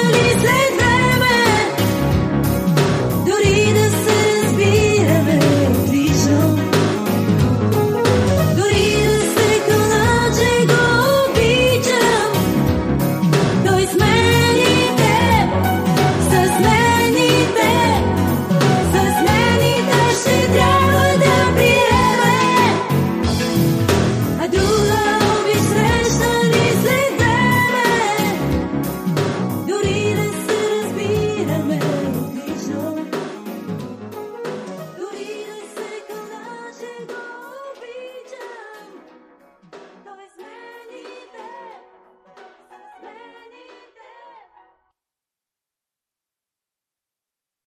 Please let